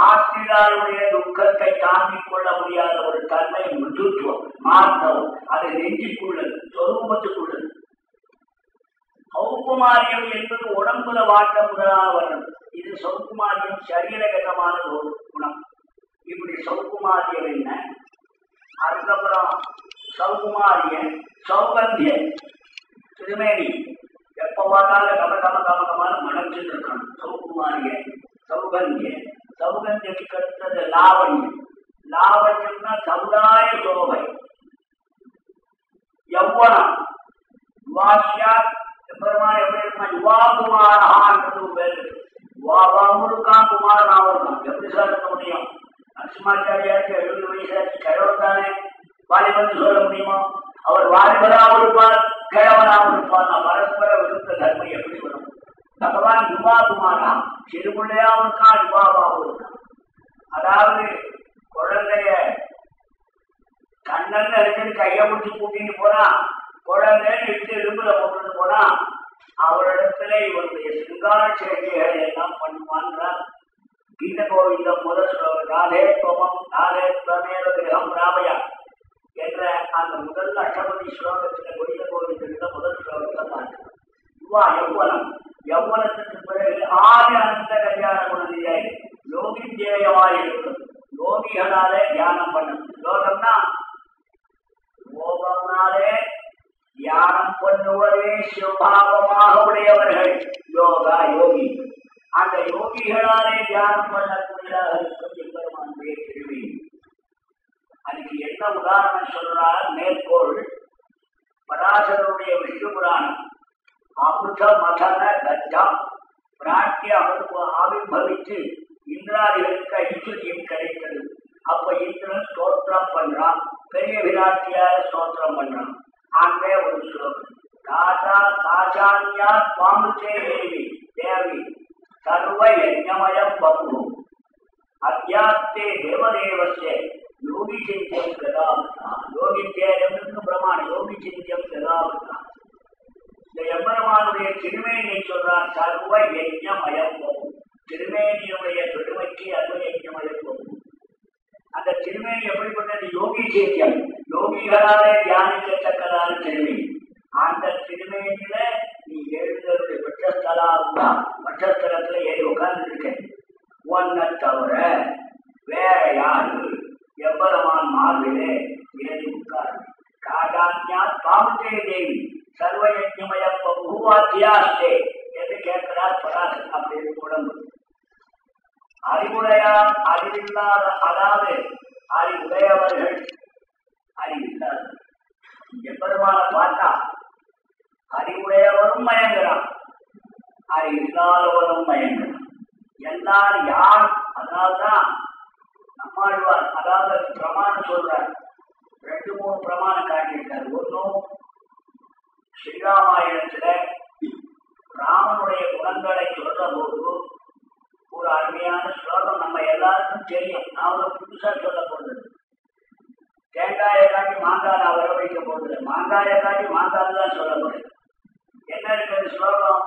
ஆசிரியருடைய துக்கத்தை தாங்கிக் கொள்ள முடியாத ஒரு தன்மை மிருத்துவம் மார்த்தவம் அது நெஞ்சிக்குள்ளது சொரூபத்துக்குள்ளது. சௌகுமாரியம் என்பது உடம்புல வாட்ட முதலாவது இது சௌகுமாரியம் சரீரகதமான ஒரு குணம். இப்படி சௌகுமாரியம் என்ன? அதுக்கப்புறம் சௌகுமாரிய சௌகந்திய திருமேனி. எப்ப பார்த்தாலும் கம கம கம கமான இருக்கணும். சௌகுமாரிய சௌகந்திய. சௌகந்தியத்துக்கு அடுத்தது லாவண்யம். லாவண்யம்னா சமுதாய சோபை யௌவனம். யுவாசியா பெருமாள் எப்படி இருக்கா. யுவா குமாரஹான்றது பேர் யுவாவாவும் இருக்கான் இருக்கான் எப்படி சார் இருக்க முடியும்? நரசிம்மாச்சாரியாருக்கு எழுபது வயசாச்சு கிழவன் வாலிபன் சொல்ல முடியுமா? அவர் வாலிபராகவும் இருப்பார் கிழவனாகவும் இருப்பார். பரஸ்பர விருத்த எப்படி வரும் பகவான் யுவா குமாரா? சிறுபிள்ளையாவும் இருக்கான் யுவாவாகவும் இருக்கான் அதாவது குழந்தைய கண்ணன் எடுத்து கையை முடிச்சு கூட்டிட்டு போனா குழந்தைன்னு எடுத்து எலும்புல போட்டுட்டு போனா அவரிடத்துல இவருடைய சிங்கார சேர்க்கைகளை எல்லாம் பண்ணுவான்றார் கீத கோவிந்தம் முதல் ஸ்லோகம் ராதே கோபம் ராதே துவமேவ கிரகம் ராமயா என்ற அந்த முதல் அஷ்டபதி ஸ்லோகத்துல கீத கோவிந்தத்துல முதல் ஸ்லோகத்தை பார்க்கிறோம் யுவா யௌவனம் யௌவனத்துக்கு பிறகு ஆதி அந்த கல்யாண குணநிலை யோகி தேயமாயிருக்கும் யோகிகளாலே தியானம் பண்ணும். யோகம்னா யோகம்னாலே தியானம் பண்ணுவதே சுபாவமாக உடையவர்கள் யோகா யோகி அந்த யோகிகளாலே தியானம் பண்ணக்கூடியதாக இருக்கும் எம்பெருமானுடைய திருவி அதுக்கு என்ன உதாரணம் சொல்றார் மேற்கோள் பராசரனுடைய விஷ்ணு புராணம் அமிர்த மதன கஜம் பிராட்டிய ஆவிர்வவித்து இந்திராதிகளுக்கு ஐஸ்வர்யம் கிடைத்தது அப்ப இந்திரன் ஸ்தோத்திரம் பண்றான் பெரிய விராட்டியார ஸ்தோத்திரம் பண்றான் அங்கே ஒரு ஸ்லோகம் காஜா காஜான்யா பாமுச்சே தேவி தேவி சர்வ யஜ்ஞமயம் பபு அத்தியாஸ்தே தேவதேவஸ்ய யோகி சிந்தியம் கதாவதா யோகி தேவனுக்கு பிரமாண யோகி சிந்தியம் கதாவதா இந்த எம்பெருமானுடைய திருமேனியை சொல்றார் சர்வ யஜ்ஞமயம் பபு திருமேனியுடைய பெருமைக்கு அர்வ யஜ்ஞமயம் பபு அந்த திருமேனி எப்படிப்பட்டது யோகி சேத்தியம் யோகிகளாலே தியானிக்கத்தக்கதான திருமேனி அந்த திருமேனியில நீ எழுந்தருடைய பட்சஸ்தலாவுதா பட்சஸ்தலத்துல ஏறி உட்கார்ந்து இருக்க உன்னை தவிர வேற யாரு எவ்வளவான் மார்பிலே ஏறி உட்கார் காஜான்யா பாமுதே தேவி சர்வயஜ்ஞமய பகுவாத்தியாஸ்தே என்று கேட்கிறார் பராசன் அப்படின்னு உடம்பு அறிவுடையார் அறிவில்லாத அதாவது அறிவுடையவர்கள் அறிவில்லாத எப்பெருமான பார்த்தா அறிவுடையவரும் மயங்குறான் அறிவில்லாதவரும் மயங்குறான் எல்லாரும் யார் அதனால்தான் நம்மாழ்வார் அதாவது பிரமாணம் சொல்றார் ரெண்டு மூணு பிரமாணம் காட்டியிருக்காரு ஒன்றும் ஸ்ரீராமாயணத்துல ராமனுடைய குணங்களை சொல்ற போது ஒரு அருமையான ஸ்லோகம் நம்ம எல்லாருக்கும் தெரியும். நான் ஒரு புதுசா சொல்ல போறது. தேங்காயை காட்டி மாங்காய் நான் வரவழைக்க போறது. மாங்காயை காட்டி மாங்காய் தான் சொல்ல போறேன் என்ன இருக்கிறது ஸ்லோகம்?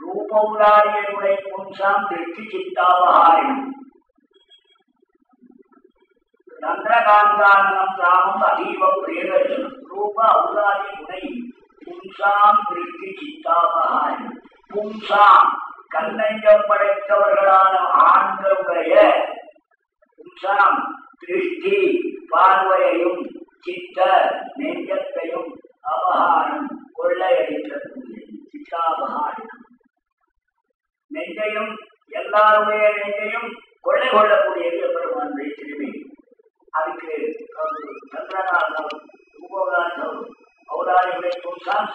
ரூபவுலாரியனுடைய பும்சாம் திருஷ்டி சித்தாவகாரியம் சந்திரகாந்தானம் ராமம் அதீவ பிரியதர்சனம் ரூப ஔதாரிய குணை பும்சாம் திருஷ்டி சித்தாவகாரியம் பும்சாம் கல்லஞ்சம் படைத்தவர்களான ஆண்களுடைய பும்சாம் திருஷ்டி பார்வையையும் சித்த நெஞ்சத்தையும் அபகாரம் கொள்ளையடிக்கக்கூடிய சித்தாபகாரம் நெஞ்சையும் எல்லாருடைய நெஞ்சையும் கொள்ளை கொள்ளக்கூடியது பெருமானுடைய திரும்பி சந்திரநாதம் உபகாரம் ஔதாரியுடைய பும்சாம்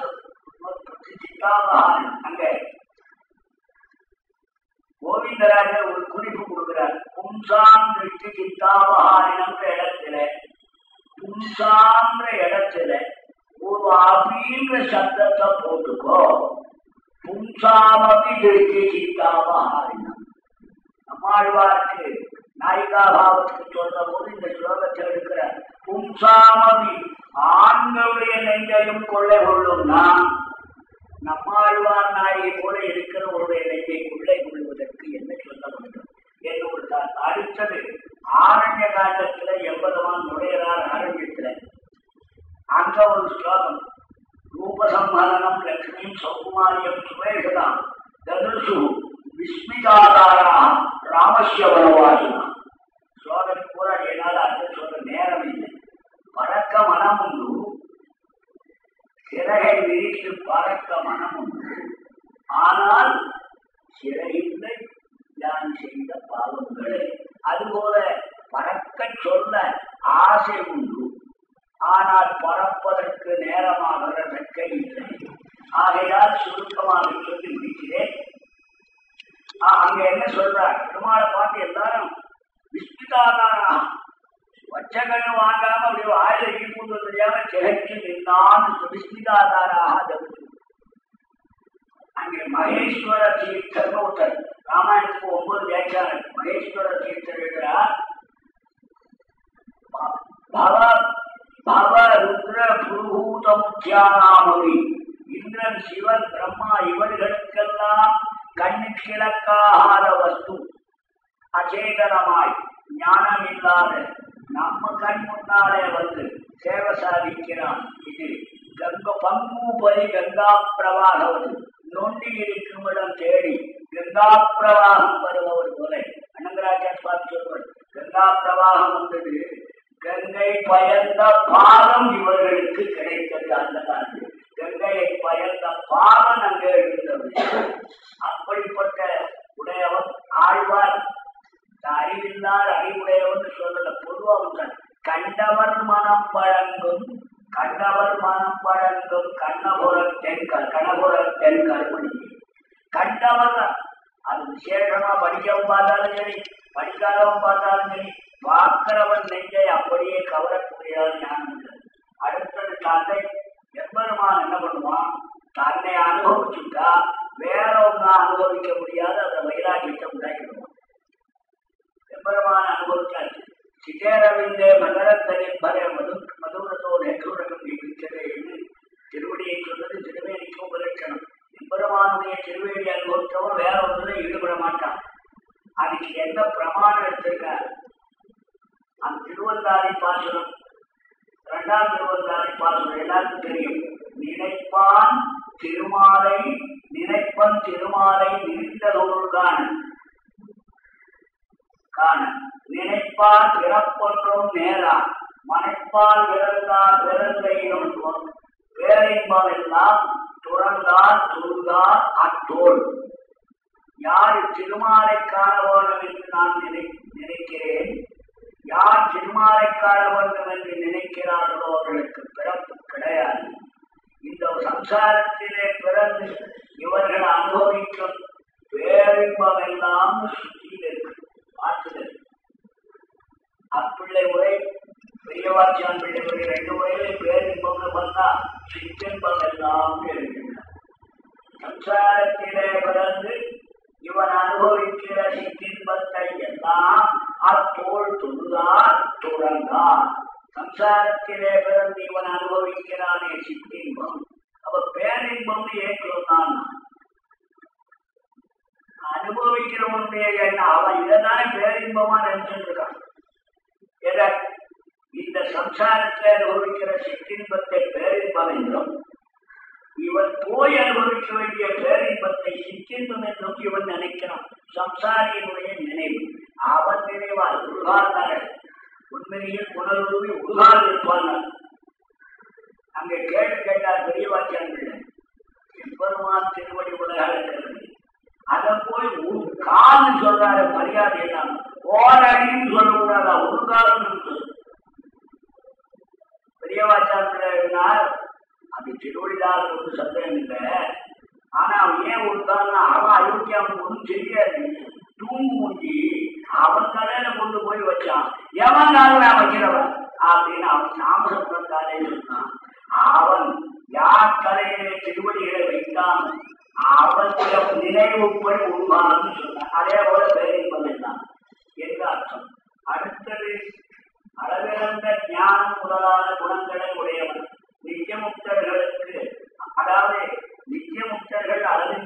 சித்தாபகாரம் அங்கே கோவிந்தராஜர் ஒரு குறிப்பு கொடுக்கிறார் பும்சாம் திருஷ்டி சித்தாபகாரினம்ன்ற இடத்துல பும்சான்ற இடத்துல ஒரு அபின்ற சப்தத்தை போட்டுக்கோ பும்சாமபி திருஷ்டி சித்தாபகாரினம் நம்மாழ்வாருக்கு நாயிகா பாவத்துக்கு போது இந்த ஸ்லோகத்தை எடுக்கிறார் பும்சாமபி ஆண்களுடைய நெஞ்சையும் கொள்ளை கொள்ளும் நான் நம்மாழ்வார் நாயை போல இருக்கிறவருடைய गंगा प्रवाह हो। எல்லாம் ஈடல் மாற்றுதல். அப்பிள்ளை உரை பெரியவாச்சியான் பிள்ளை உரை ரெண்டு முறையில பேரின் பொண்ணு வந்தா சிற்றென்பம் எல்லாம் எழுதினார் சம்சாரத்திலே பிறந்து இவன் அனுபவிக்கிற சிற்றின்பத்தை எல்லாம் அத்தோல் தொழுதான் தொடர்ந்தான் சம்சாரத்திலே பிறந்து இவன் அனுபவிக்கிறானே இன்பமா நினைச்சிட்டு இருக்கான் எதை? இந்த சம்சாரத்தை அனுபவிக்கிற சிற்றின்பத்தை பேரின்பம் என்றும் இவன் போய் அனுபவிக்க வேண்டிய பேரின்பத்தை சிற்றின்பம் என்றும் இவன் நினைக்கிறான். சம்சாரி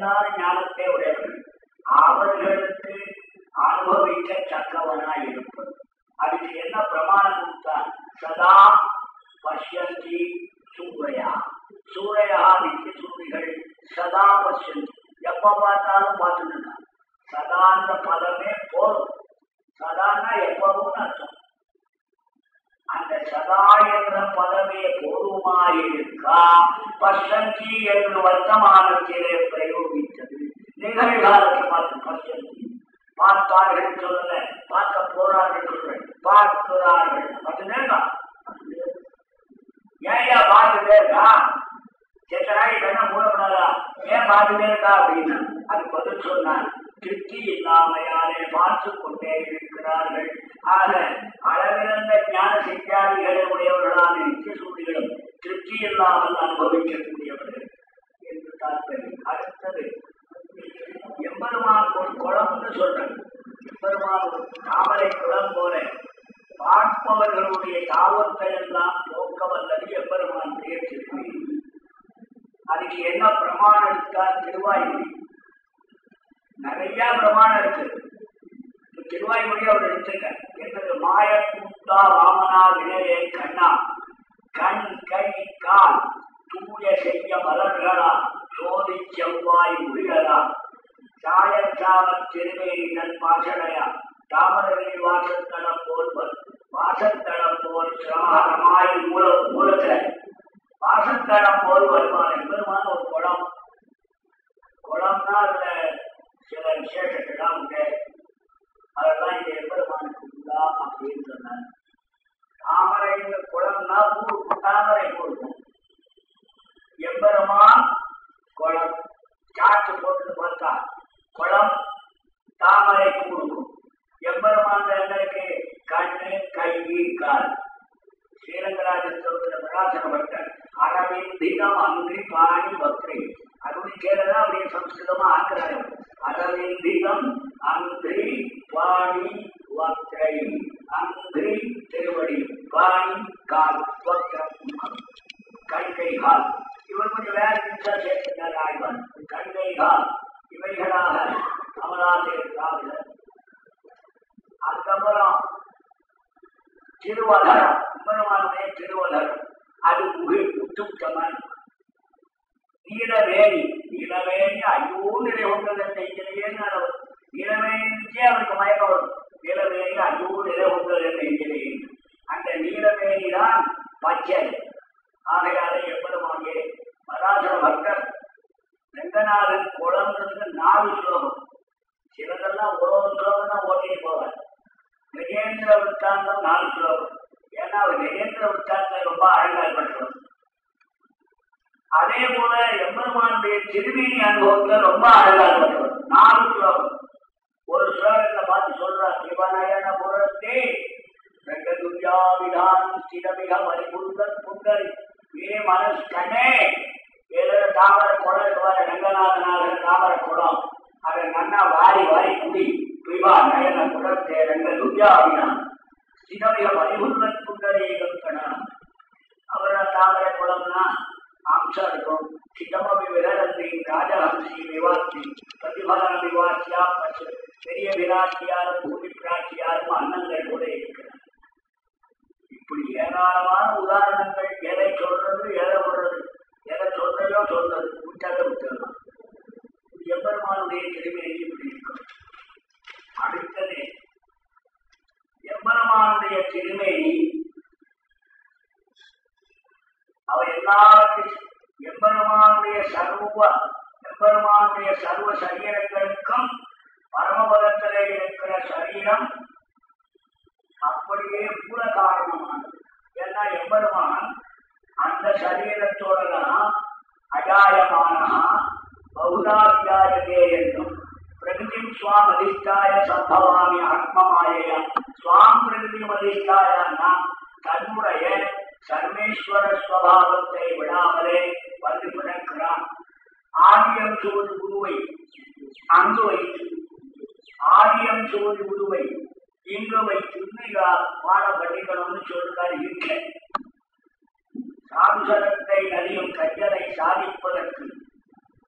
இல்லாத ஞானத்தை உடையவன். அவர்களுக்கு அனுபவிக்க தக்கவனாய் இருப்பது அதுக்கு என்ன பிரமாணம் கொடுத்தான்? சதா பஷ்யந்தி சூரையா. சூரையா நித்திய சூரிகள் சதா பஷ்யந்தி. எப்ப பார்த்தாலும் பார்த்துட்டு சதான்ற பதமே போதும். சதானா எப்பவும் அர்த்தம். அந்த சதா என்ற பதமே போதுமாயிருக்கா? பசந்தி என்று வர்த்தமானத்திலே பாசனையா தாமரை வாசத்தடம் போல் வ- வாசத்தடம் போல் சிரமமாய் மூல மூலத்துல வாசத்தடம் போல் வருமானம் பெருமான ஒரு குளம் குளம்னா அதுல சில விசேஷங்கள்லாம் உண்டு அதெல்லாம் இந்த எம்பெருமானுக்கு உண்டா அப்படின்னு சொன்னார் தாமரைங்கிற குளம்னா பூ இருக்கும், தாமரை பூ இருக்கும் எம்பெருமான் குளம் சாட்டு போட்டு பார்த்தா குளம் தாமரை பூ இருக்கும் எம்பெருமான் என்ன இருக்கு கண்ணு கை கால் ஸ்ரீரங்கராஜஸ்தவத்தில் பிரகாசனப்பட்டார் அரவிந்தினம் அன்றி பாணி பக்ரி அருணி கேளனா அப்படியே சம்ஸ்கிருதமா ஆக்குறாரு அரவிந்தினம் அன்றி பாணி வக்ரை அன்றி திருவடி பாணி கால் வக்ரம் முகம் கண்கை கால் இவர் கொஞ்சம் வேற நிமிஷா சேர்க்கிறார் ஆழ்வார் கண்கை கால் இவைகளாக அமராசிரியர் அதுக்கப்புறம் திருவதரம் பெருமானுடைய திருவதரம் அது முகி உத்துக்கமன் நீலவேணி நீலவேணி ஐயோ நிலை ஒன்றது நெய்கிறேன்னு நீலவேணிக்கே அவருக்கு மயக்கம் வரும் நீலவேணி ஐயோ நிலை ஒன்றது நெய்கிறேன் அந்த நீலவேணி தான் பச்சை ஆகையாலே எப்பெருமாங்கே பராசர பக்தர் ரங்கநாதன் குளம்ன்றதுக்கு நாலு ஸ்லோகம் சிலதெல்லாம் ஒரு ஒரு ஸ்லோகம் தான் ஓட்டிட்டு போவார் கஜேந்திர விற்த்தாந்தம் நாலு ஸ்லோகம் ஏன்னா அவர் கஜேந்திர விற்த்தாந்தத்தை ரொம்ப அழகாக பண்றோம் அதே போல எம்பெருமானுடைய திருமீனி அனுபவத்துல ரொம்ப அழகாக நாலு ஸ்லோகம் ஒரு ஸ்லோகத்தை பார்த்து சொல்றா சிவநயன புறத்தே ரங்கதுர்யாவிதான் ஸ்திரமிக மறிபுந்தன் புந்தரி வே மனஸ் கண்ணே ஏதோ தாமர குளம் இருக்குவாரு ரங்கநாதனாக தாமர குளம் அதை நன்னா வாரி வாரி குடி பிவா நயன குடத்தே ரெண்டு துர்யாவிதான் ஸ்திரமிக மறிபுந்தன் புந்தரி கணம் அவரோட தாமர குளம்னா அம்சம் இருக்கும் சிதமபி விரலந்தி ராஜஹம்சி விவாத்தி பிரதிபலன விவாசியா பசு பெரிய விராட்சியாரும் பூமி பிராட்சியாரும் அன்னங்கள் கூட இருக்கிறார் இப்படி ஏராளமான உதாரணங்கள் எதை சொல்றது எதை விடுறது எதை சொல்றையோ சொல்றது விட்டதை விட்டுடலாம் எம்பெருமானுடைய திருமையை இப்படி இருக்கும் அடுத்தது எம்பெருமானுடைய திருமேனி அவ எல்லாத்தையும் எம்பெருமானுடைய சர்வ எம்பெருமானுடைய சர்வ சரீரங்களுக்கும் பரமபதத்திலே இருக்கிற சரீரம் அப்படியே மூல காரணமானது. ஏன்னா எம்பெருமான் அந்த சரீரத்தோட தான் அஜாயமான பௌதாபியாயதே என்னும் பிரகிருதி சுவாம் அதிஷ்டாய சம்பவாமி ஆத்மமாய சுவாம் பிரகிருதி அதிஷ்டாயான்னா தன்னுடைய சர்மேஸ்வர ஸ்வபாவத்தை விடாமலே வந்து பிறக்கிறான் ஆரியம் சோதி குருவை அங்கு வைத்து ஆரியம் சோது குருவை இங்கு வைத்து பாட பண்ணிக்கணும்னு சொல்றார் இருக்க சாம்சனத்தை அறியும் கையலை சாதிப்பதற்கு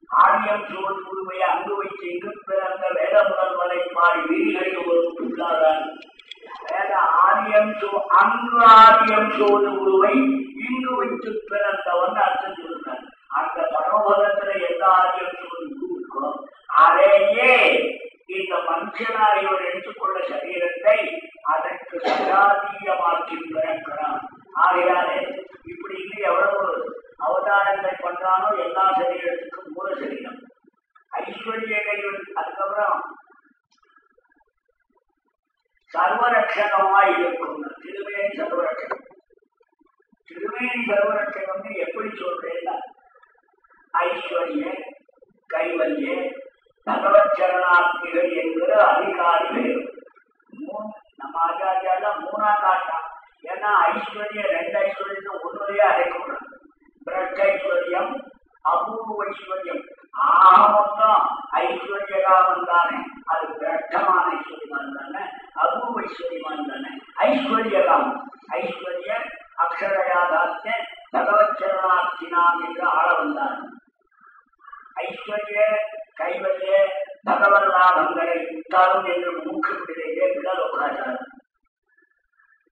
ஆரியம் சோதி குருவை அங்கு வைத்து இங்கு பிறந்த வேத முதல்வரை பாடி வீதிகளில் ஒரு உள்ளாதான் வேத ஆரியம் சோ அங்கு ஆரியம் சோது குருவை இங்கு வைத்து பிறந்தவன் அர்த்தம் அதையே இந்த மனுஷனாக இவர் எடுத்துக்கொண்ட சரீரத்தை அதற்கு சகாதீயமாக்கி பிறக்கிறான் ஆகையாலே இப்படி இன்னும் எவ்வளவு அவதாரங்கள் பண்றானோ எல்லா சரீரத்துக்கும் மூல சரீரம் ஐஸ்வர்ய கைவன் அதுக்கப்புறம் சர்வரட்சணமாய் இருக்கும் திருவேணி சர்வரட்சணம் திருவேணி திருமேனி சர்வரட்சகம்னு எப்படி சொல்றேன்னா ஐஸ்வர்ய கைவல்ய பகவத் சரணார்த்திகள் என்கிற அதிகாரிகள் மூணு நம்ம ஆச்சாரியால மூணா காட்டான் ஏன்னா ஐஸ்வர்ய ரெண்டு ஐஸ்வர்யத்தை ஒன்றுலயே அடைக்கணும் பிரட் ஐஸ்வர்யம் அபூர்வ ஐஸ்வர்யம் ஆக மொத்தம் ஐஸ்வர்யகாமம் தானே அது பிரட்டமான ஐஸ்வர்யமான் தானே அபூர்வ ஐஸ்வர்யமான் தானே ஐஸ்வர்யகாமம் ஐஸ்வர்ய அக்ஷரயாதாத்திய பகவத் சரணார்த்தினாம் என்று ஆள வந்தார் ஐஸ்வர்ய கைவல்ய பகவத் லாபங்களை தரும் என்று மூக்குப்பிடிலே விடலோகாச்சாரம்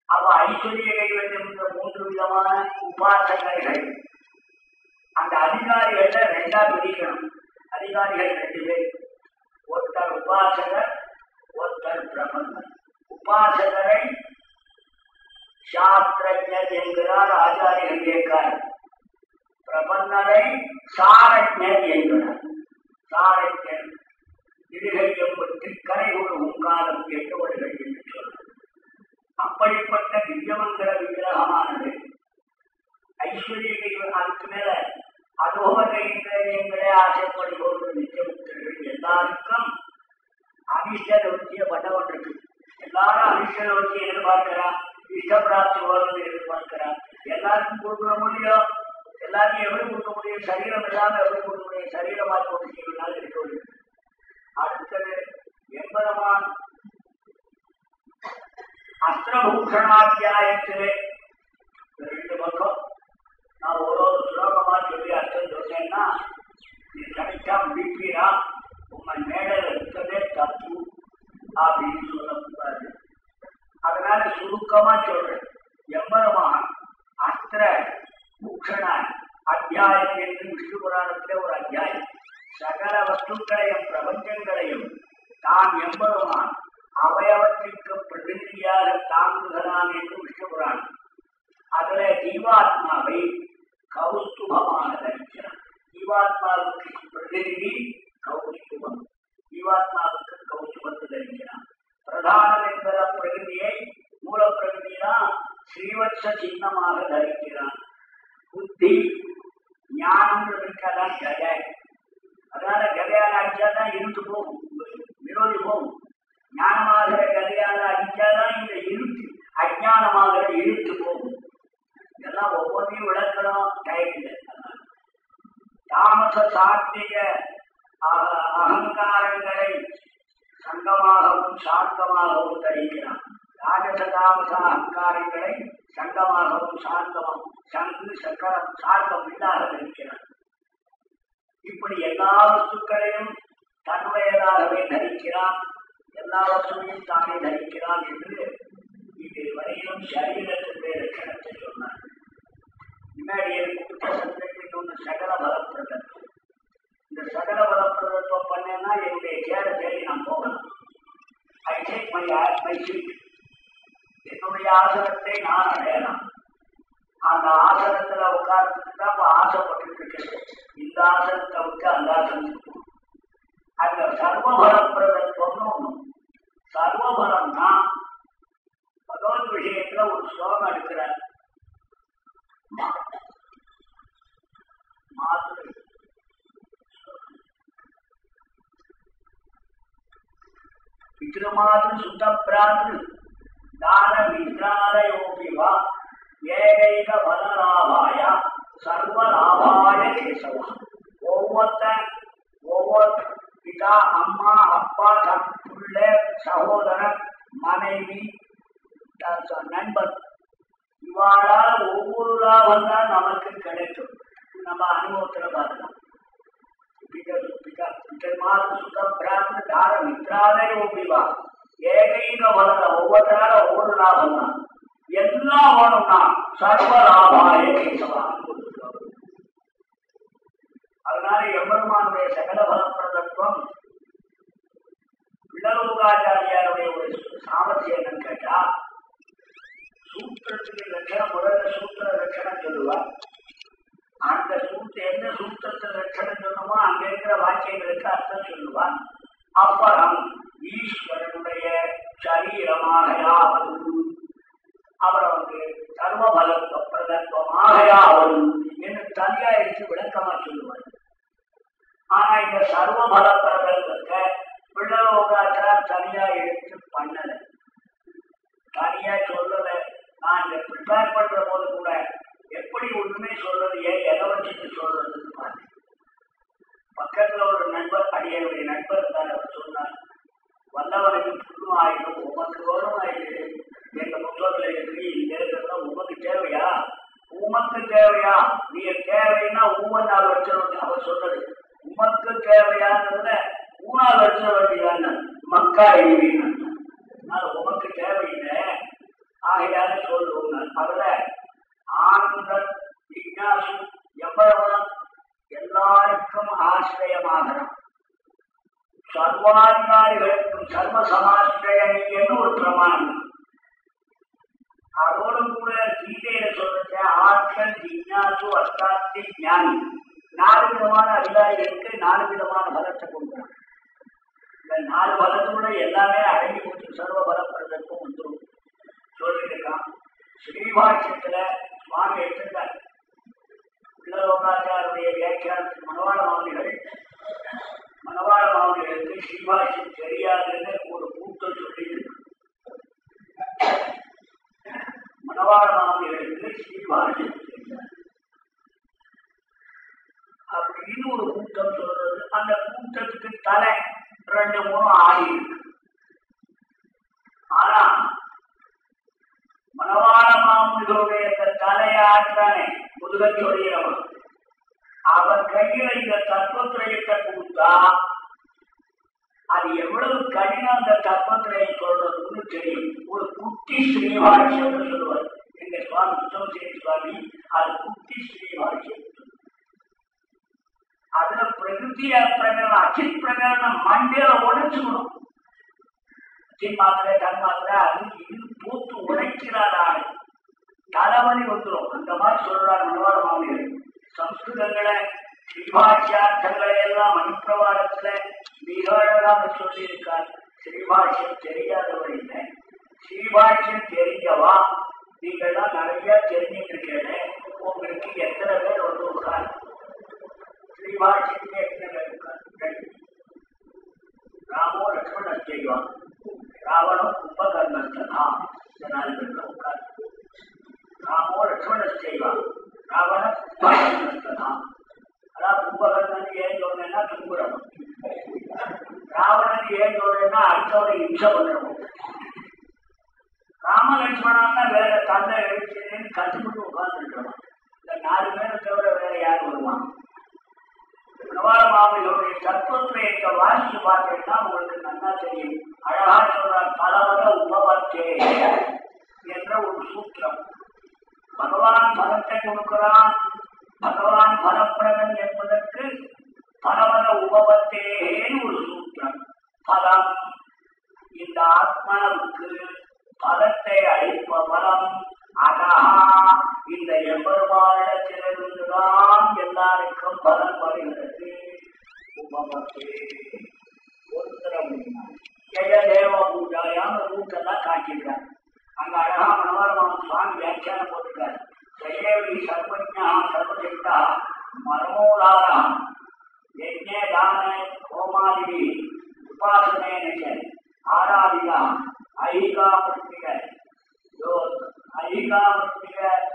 அவ ஐஸ்வர்ய கைவல்யம் என்ற மூன்று விதமான உபாசனைகள் அந்த அதிகாரிகள்ல ரெண்டா பிரிக்கணும் அதிகாரிகள் ரெண்டு பேர். ஒருத்தர் உபாசகர் ஒருத்தர் பிரபந்தர் உபாசகரை சாஸ்திரஜர் என்கிறார் ஆச்சாரியர் கேட்கார் பிரபந்தரை சாரஜர் என்கிறார். சாரஜர் இருகை எம்பட்டு கரை ஒரு உங்காலம் எட்டுவடுகள் என்று சொல்றார் அப்படிப்பட்ட திவ்யமங்கல விக்கிரகமானது. ஐஸ்வர்ய அதுக்கு மேல அதோக கைங்களே ஆசைப்படுவோர்கள் நிச்சயமுக்தர்கள் எல்லாருக்கும் அனிஷ்ட நிவர்த்திய பண்ணவன் இருக்கு எல்லாரும் அனிஷ்ட நிவர்த்தி எதிர்பார்க்கிறா இஷ்டப்பிராப்தி வருவது எதிர்பார்க்கிறா எல்லாருக்கும் கொடுக்க முடியும் எல்லாத்தையும் எப்படி கொடுக்க முடியும்? சரீரம் இல்லாம எப்படி கொடுக்க முடியும்? சரீரமா போட்டு செய்வதால் இருக்க முடியும். அடுத்தது எம்பெருமான் அஸ்திரபூஷணாத்தியாயத்திலே ரெண்டு பக்கம் நான் ஒரு ஒரு ஸ்லோகமா சொல்லி அர்த்தம் சொன்னேன்னா நீ கரெக்டா முடிப்பீரா உங்க மேடல் இருக்கதே தப்பு அப்படின்னு சொல்லக்கூடாது அதனால சுருக்கமா சொல்றேன். எம்பெருமான் அஸ்திர பூஷண அத்தியாயம் என்று விஷ்ணு புராணத்திலே ஒரு அத்தியாயம். சகல வஸ்துக்களையும் பிரபஞ்சங்களையும் தான் எம்பெருமான் அவயவத்திற்கு பிரதிநிதியாக தாங்குகிறான் என்று விஷ்ணு புராணம். அதுல ஜீவாத்மாவை கௌஸ்துபமாக தரிக்கிறான் ஜீவாத்மாவுக்கு பிரதிநிதி கௌஸ்துபம். ஜீவாத்மாவுக்கு கௌஸ்துபத்தை தரிக்கிறான் பிரதானம் என்பத பிரகிருதியை மூல பிரகிருதிதான் ஸ்ரீவத்ச சின்னமாக தரிக்கிறான் புத்தி ஞானம் இருக்காதான் ஜய ஆசனத்தை பிதா அம்மா அப்பா தன் சகோதரன் மனைவி த- த- நண்பர். இவ்வாறால் ஒவ்வொரு லாபம் தான் நமக்கு கிடைக்கும். நம்ம அனுபவத்துல பார்க்கலாம். மித்ராலயோபிவா ஏகைக வளர ஒவ்வொருத்தரால ஒவ்வொரு லாபம் தான் எல்லாம் வேணும்னா சர்வ லாபாய கேசவா அதனால எம்பெருமானுடைய சகல பலப்பிரதத்துவம் விடலோகாச்சாரியாருடைய ஒரு சாமர்த்தியம் என்னன்னு கேட்டா சூத்திரத்துக்கு லட்சணம் முதல்ல சூத்திர லட்சணம் சொல்லுவார் அந்த சூத்திர எந்த சூத்திரத்தை லட்சணம் சொல்லுமோ அங்க இருக்கிற வாக்கியங்களுக்கு அர்த்தம் சொல்லுவார் அப்புறம் ஈஸ்வரனுடைய சரீரமாகையாவது. அவர் அவரை தர்ம சர்வபலத்துவ பிரதத்வமாகையாவதும் என்று தனியா எடுத்து விளக்கமா சொல்லுவார் ஆனா இந்த சர்வ பல பிரதத்தை பிள்ளோகாச்சார் தனியா எடுத்து பண்ணல. தனியா சொல்லல. நாங்கள் ப்ரிப்பேர் பண்ற போது கூட எப்படி ஒண்ணுமே சொல்றது ஏன் எதை வச்சுட்டு சொல்றதுன்னு பார்த்தேன் பக்கத்துல ஒரு நண்பர் அடியனுடைய நண்பர் தான் அவர் சொன்னார் வல்லவனுக்கு புண்ணும் ஆயிடும் உமக்கு வரும் ஆயிடு எங்க புத்தகத்துல இருக்கு இங்க இருக்கிறதா உமக்கு தேவையா? உமக்கு தேவையா? நீ தேவைன்னா ஊமன் நாள் வச்சிருந்த அவர் சொன்னது. உமக்கு தேவையானதுல ஊனால் வச்சிட வேண்டியதான மக்கா எழுதினான் அது உமக்கு தேவையில்லை ஆகையால தவிர அதுல ஆனந்த ஜிக்னாசு எவ்வளவு எல்லாருக்கும் ஆசிரியமாகணும். சர்வாதிகாரிகளுக்கும் சர்வ சமாசிரியன்னு ஒரு பிரமாணம். அதோடு கூட கீதையில சொல்ற ஆற்றல் ஜிக்னாசு அர்த்தாத்தி ஞானி நாலு விதமான அதிகாரிகளுக்கு நாலு விதமான பலத்தை கொடுக்குறாங்க இந்த நாலு பலத்தோட எல்லாமே அடங்கி போச்சு. சர்வ பலப்படுறதுக்கும் வந்துடும் சொல்லியிருக்கான் ஸ்ரீபாஷ்யத்துல சுவாமி எடுத்திருக்கார். பிள்ளலோகாச்சாருடைய வியாக்கியானத்துக்கு மனவாள மாமிகள் மனவாள மாமிகளுக்கு ஸ்ரீபாஷ்யம் தெரியாதுன்னு ஒரு கூட்டம் சொல்லியிருக்கு. மனவாள மாமிகளுக்கு ஸ்ரீபாஷ்யம் தெரியாது. அப்படின்னு ஒரு கூட்டம் சொல்றது. அந்த கூட்டத்துக்கு தலை ரெண்டு மூணு ஆடி இருக்கு. ஆனா மனவாள மாமுனிகளுடைய இந்த தலையாற்றானே முதுகை அவர் அவன் கையில இந்த தத்துவத்திரயத்தை கொடுத்தா அது எவ்வளவு கடினம் அந்த தத்துவத்திரையை சொல்றதுன்னு தெரியும். ஒரு குட்டி ஸ்ரீவாட்சியம் சொல்லுவார். எங்க சுவாமி உத்தமசேரி சுவாமி அது குட்டி ஸ்ரீவாட்சியம் அதுல பிரகிருதிய பிரகரணம் அச்சித் பிரகரணம் மண்டையில உடைச்சுக்கணும் அச்சின் மாத்திரை அது இது பூத்து உடைக்கிறாராடு தலைவலி வந்துடும் அந்த மாதிரி சொல்றாரு மனவாள மாமியார். சம்ஸ்கிருதங்களை ஸ்ரீபாஷ்யார்த்தங்களை எல்லாம் மணிப்பிரவாளத்துல மிக அழகாக சொல்லியிருக்கார். ஸ்ரீபாஷ்யம் தெரியாதவர் இல்லை. ஸ்ரீபாஷ்யம் தெரிஞ்சவா?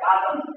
ஐகாவர்த்திக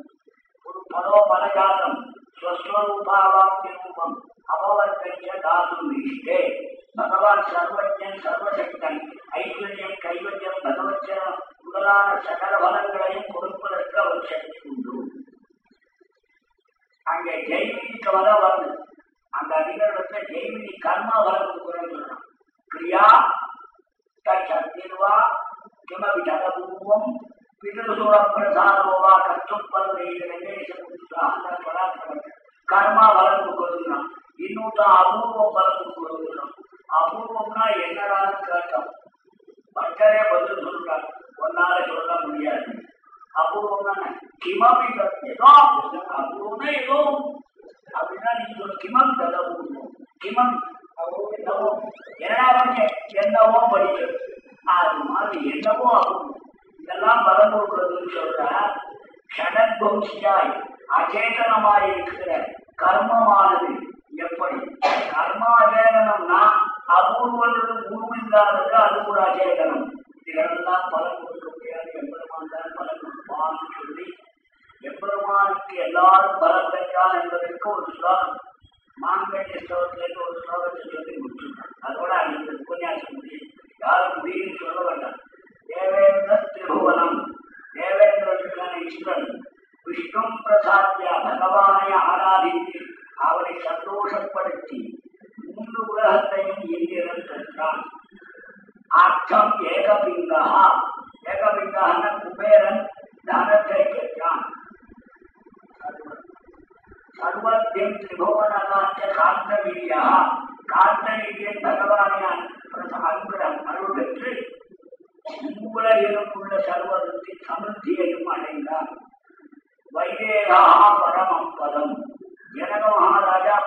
அச்சம் ஏகபிங்காக ஏகபிங்கான குபேரன் தானத்தை கேட்டான். சர்வத்தின் திரிபுவனமாற்ற காந்தவீரியா காந்தவீரியன் பகவானியான் அனுகிறம் அருள் பெற்று உலகிலும் உள்ள சர்வத்தின் சமிருத்தியையும் அடைந்தான். வைதேகா பரமம் பதம். ஜனக மகாராஜா